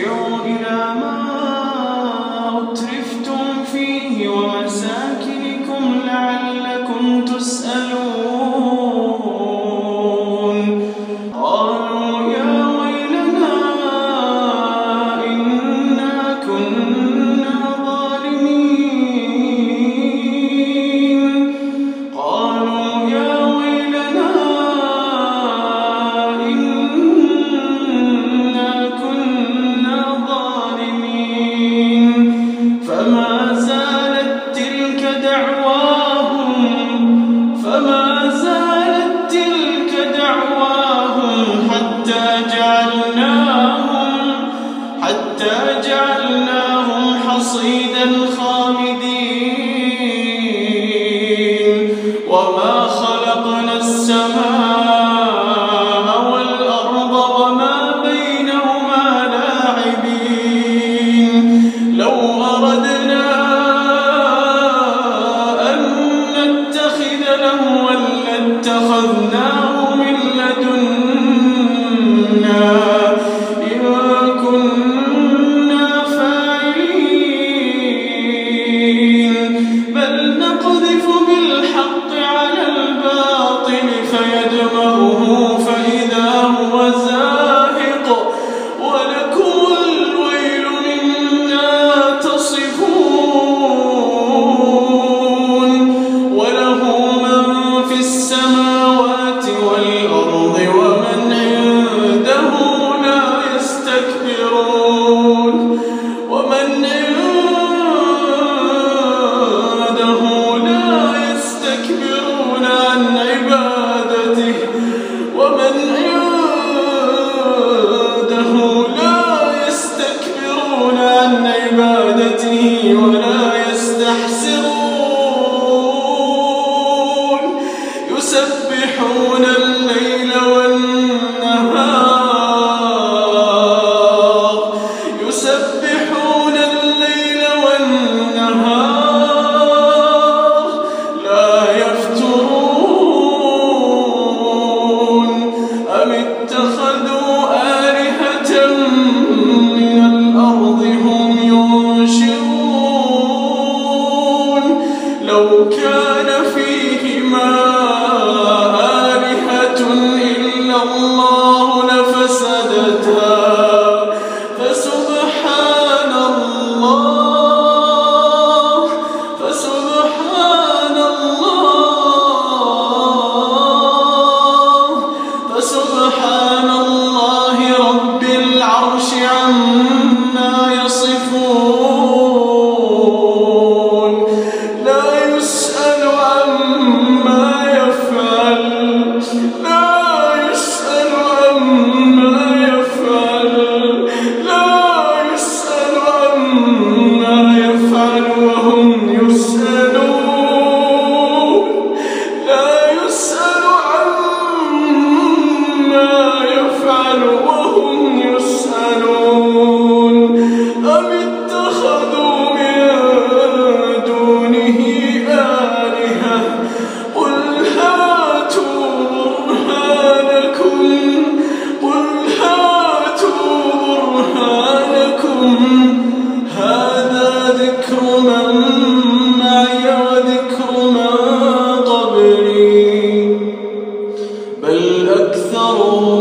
يرجعوا إلى فيدمغه. عن عبادته ولا كفروا